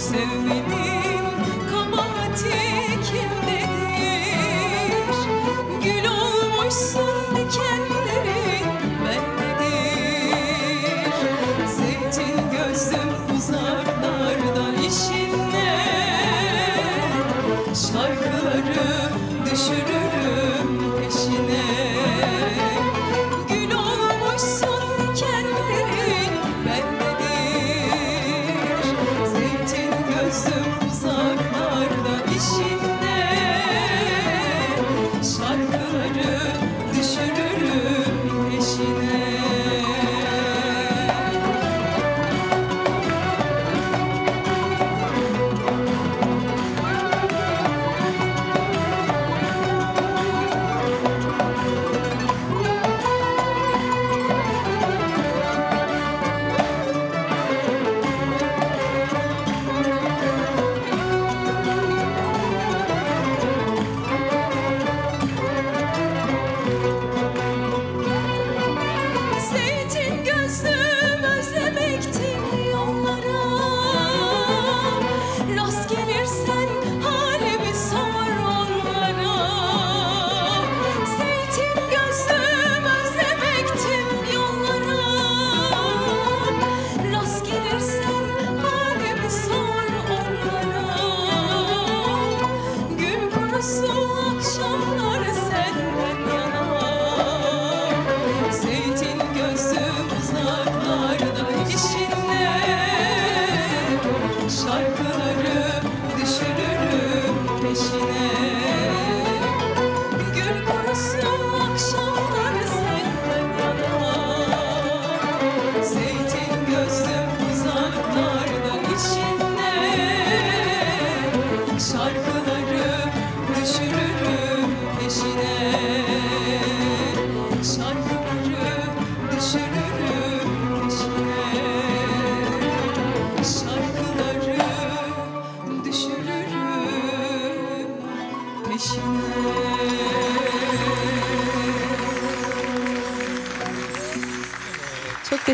sevmenin kabahati kimdedir? Gül olmuşsun. so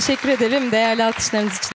teşekkür ederim değerli alkışlarınız için.